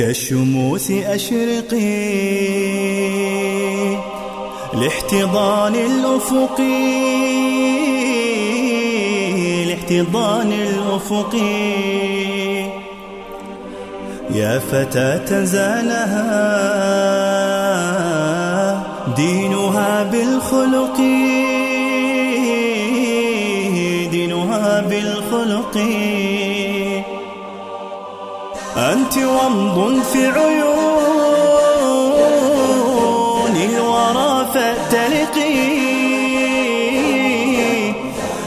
كالشموس أشرقي لاحتضان الأفق. لاحتضان الأفق. يا فتاة زانها دينها بالخلق. دينها بالخلق. أنت ومض في عيون الورى فاتلقي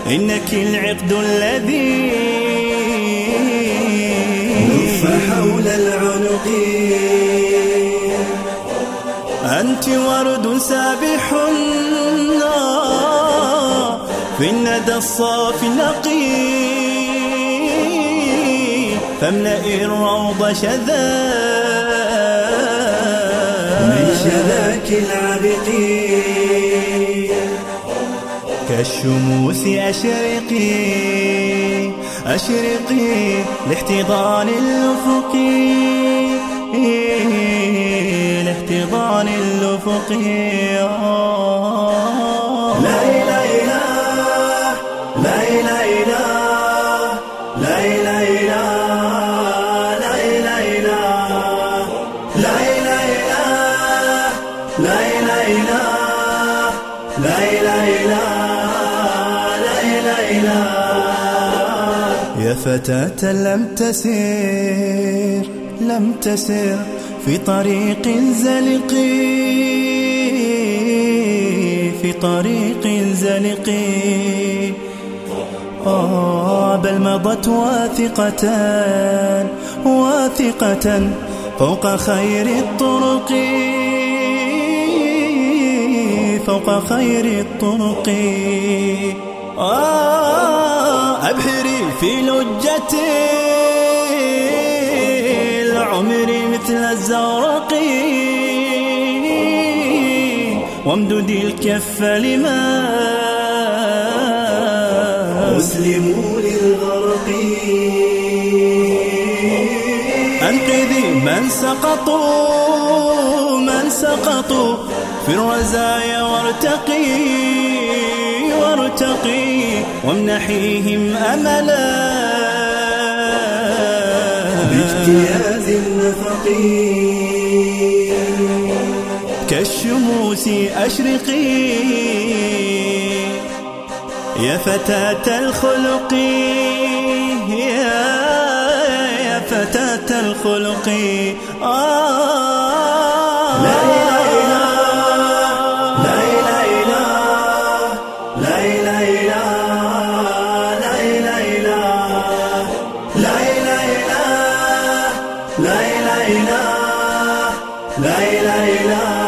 إنك العقد الذي لف حول العنق. أنت ورد سابح في الندى الصافي النقي. فاملأ الروض شذا من شذاك العبق كالشموس أشرقي أشرقي لاحتضان الأفق. لاحتضان الأفق. لا إله إله لا إله إله لا إله لا إله إله لا إله إله لا إله إله يا فتاة لم تسير لم تسر في طريق زلق. في طريق زلق. آه بل مضت واثقة واثقة فوق خير الطرق. فوق خير الطرق. آه أبحري في لجة العمر مثل الزورق وامددي الكف لما مسلموا للغرق. أنقذي من سقطوا من سقطوا. في الرزايا وارتقي وارتقي وامنحيهم أملا. باجتياز النفق. كالشموس أشرقي. يا فتاة الخلق يا يا فتاة الخلق. آه. لا إله إله